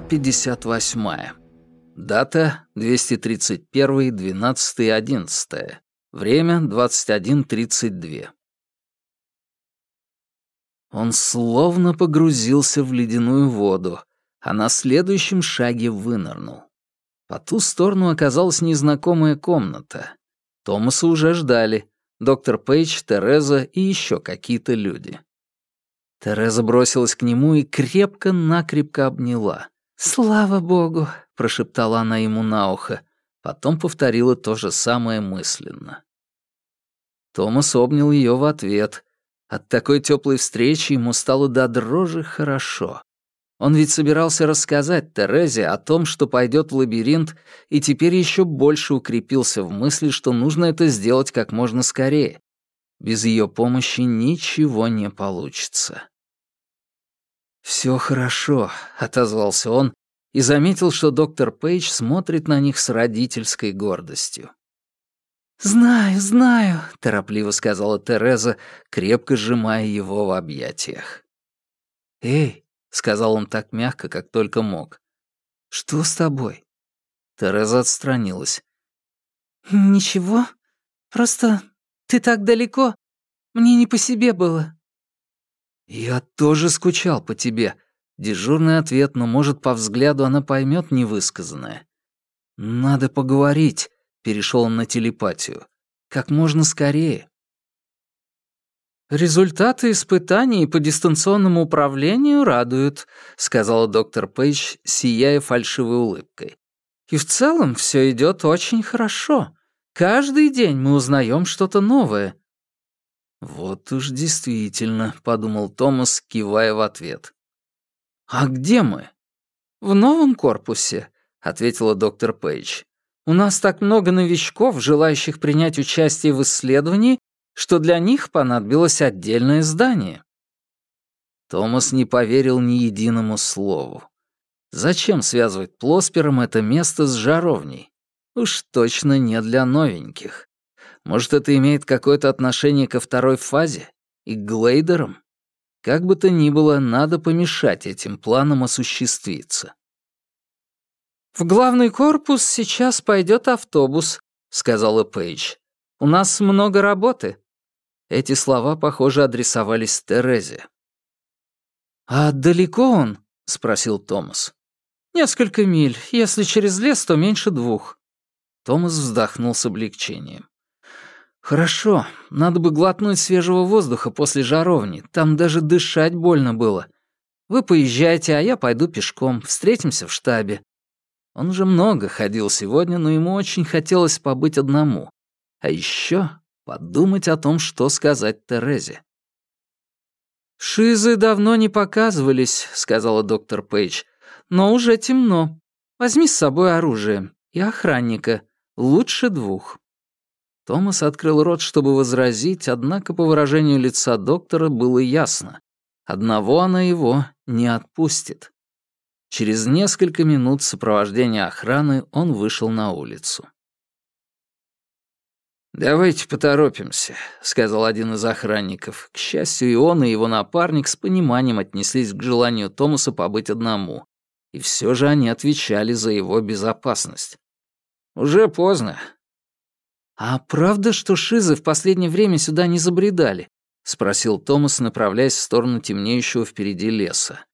Глава 58. Дата 231.12.11. Время 21.32. Он словно погрузился в ледяную воду, а на следующем шаге вынырнул. По ту сторону оказалась незнакомая комната. Томаса уже ждали. Доктор Пейдж, Тереза и еще какие-то люди. Тереза бросилась к нему и крепко-накрепко обняла. «Слава богу!» — прошептала она ему на ухо. Потом повторила то же самое мысленно. Томас обнял ее в ответ. От такой теплой встречи ему стало до дрожи хорошо. Он ведь собирался рассказать Терезе о том, что пойдет в лабиринт, и теперь еще больше укрепился в мысли, что нужно это сделать как можно скорее. Без ее помощи ничего не получится. «Все хорошо», — отозвался он и заметил, что доктор Пейдж смотрит на них с родительской гордостью. «Знаю, знаю», — торопливо сказала Тереза, крепко сжимая его в объятиях. «Эй», — сказал он так мягко, как только мог. «Что с тобой?» Тереза отстранилась. «Ничего, просто ты так далеко. Мне не по себе было». «Я тоже скучал по тебе». Дежурный ответ, но, может, по взгляду она поймет невысказанное. «Надо поговорить», — перешел он на телепатию. «Как можно скорее». «Результаты испытаний по дистанционному управлению радуют», — сказала доктор Пейдж, сияя фальшивой улыбкой. «И в целом все идет очень хорошо. Каждый день мы узнаем что-то новое». «Вот уж действительно», — подумал Томас, кивая в ответ. «А где мы?» «В новом корпусе», — ответила доктор Пейдж. «У нас так много новичков, желающих принять участие в исследовании, что для них понадобилось отдельное здание». Томас не поверил ни единому слову. Зачем связывать Плоспером это место с жаровней? Уж точно не для новеньких. Может, это имеет какое-то отношение ко второй фазе? И к глейдерам? Как бы то ни было, надо помешать этим планам осуществиться. «В главный корпус сейчас пойдет автобус», — сказала Пейдж. «У нас много работы». Эти слова, похоже, адресовались Терезе. «А далеко он?» — спросил Томас. «Несколько миль. Если через лес, то меньше двух». Томас вздохнул с облегчением. «Хорошо, надо бы глотнуть свежего воздуха после жаровни, там даже дышать больно было. Вы поезжайте, а я пойду пешком, встретимся в штабе». Он уже много ходил сегодня, но ему очень хотелось побыть одному. А еще подумать о том, что сказать Терезе. «Шизы давно не показывались», — сказала доктор Пейдж. «Но уже темно. Возьми с собой оружие и охранника. Лучше двух». Томас открыл рот, чтобы возразить, однако по выражению лица доктора было ясно. Одного она его не отпустит. Через несколько минут сопровождения охраны он вышел на улицу. «Давайте поторопимся», — сказал один из охранников. К счастью, и он, и его напарник с пониманием отнеслись к желанию Томаса побыть одному. И все же они отвечали за его безопасность. «Уже поздно. «А правда, что шизы в последнее время сюда не забредали?» — спросил Томас, направляясь в сторону темнеющего впереди леса.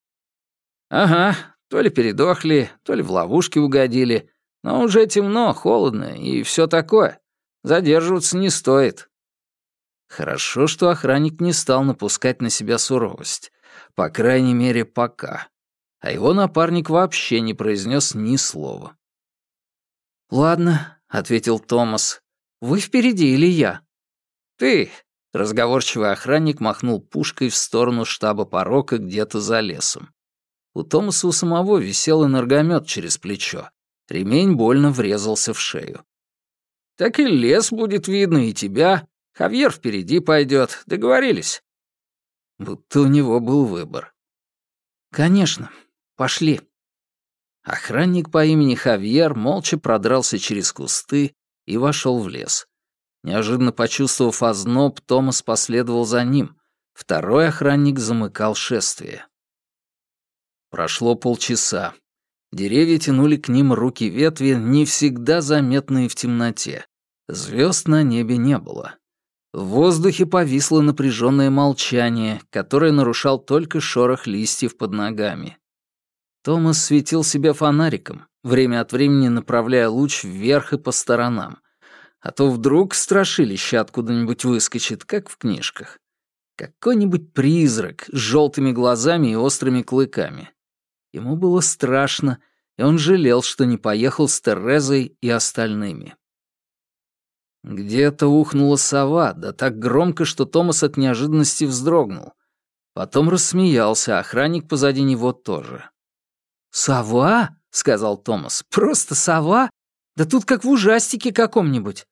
«Ага, то ли передохли, то ли в ловушки угодили. Но уже темно, холодно и все такое. Задерживаться не стоит». Хорошо, что охранник не стал напускать на себя суровость. По крайней мере, пока. А его напарник вообще не произнес ни слова. «Ладно», — ответил Томас, вы впереди или я?» «Ты!» — разговорчивый охранник махнул пушкой в сторону штаба порока где-то за лесом. У Томаса у самого висел энергомет через плечо. Ремень больно врезался в шею. «Так и лес будет видно, и тебя. Хавьер впереди пойдет. Договорились?» Будто у него был выбор. «Конечно. Пошли». Охранник по имени Хавьер молча продрался через кусты и вошел в лес. Неожиданно почувствовав озноб, Томас последовал за ним. Второй охранник замыкал шествие. Прошло полчаса. Деревья тянули к ним руки ветви, не всегда заметные в темноте. Звезд на небе не было. В воздухе повисло напряженное молчание, которое нарушал только шорох листьев под ногами. Томас светил себя фонариком, время от времени направляя луч вверх и по сторонам. А то вдруг страшилище откуда-нибудь выскочит, как в книжках. Какой-нибудь призрак с желтыми глазами и острыми клыками. Ему было страшно, и он жалел, что не поехал с Терезой и остальными. Где-то ухнула сова, да так громко, что Томас от неожиданности вздрогнул. Потом рассмеялся, охранник позади него тоже. «Сова?» — сказал Томас. «Просто сова? Да тут как в ужастике каком-нибудь».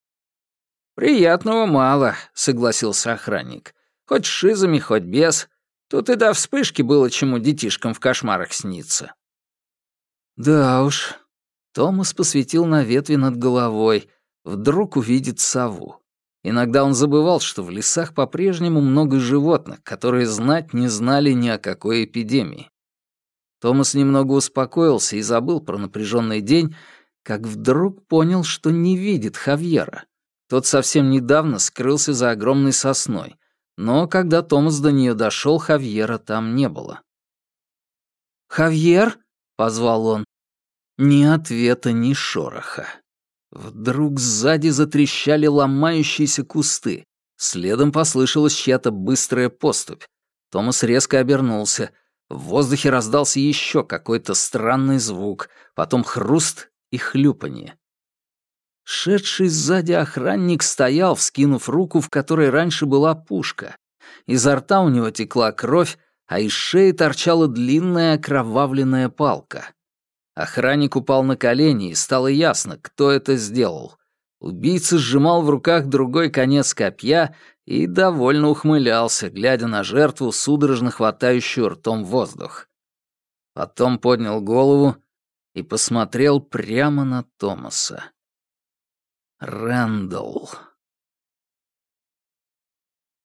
«Приятного мало», — согласился охранник. «Хоть шизами, хоть без. Тут и до вспышки было чему детишкам в кошмарах снится». «Да уж». Томас посветил на ветви над головой. Вдруг увидит сову. Иногда он забывал, что в лесах по-прежнему много животных, которые знать не знали ни о какой эпидемии. Томас немного успокоился и забыл про напряженный день, как вдруг понял, что не видит Хавьера. Тот совсем недавно скрылся за огромной сосной, но когда Томас до нее дошел, Хавьера там не было. «Хавьер?» — позвал он. Ни ответа, ни шороха. Вдруг сзади затрещали ломающиеся кусты. Следом послышалась чья-то быстрая поступь. Томас резко обернулся — в воздухе раздался еще какой-то странный звук, потом хруст и хлюпанье. Шедший сзади охранник стоял, вскинув руку, в которой раньше была пушка. Изо рта у него текла кровь, а из шеи торчала длинная окровавленная палка. Охранник упал на колени, и стало ясно, кто это сделал. Убийца сжимал в руках другой конец копья и довольно ухмылялся, глядя на жертву, судорожно хватающую ртом воздух. Потом поднял голову и посмотрел прямо на Томаса. Рэндалл.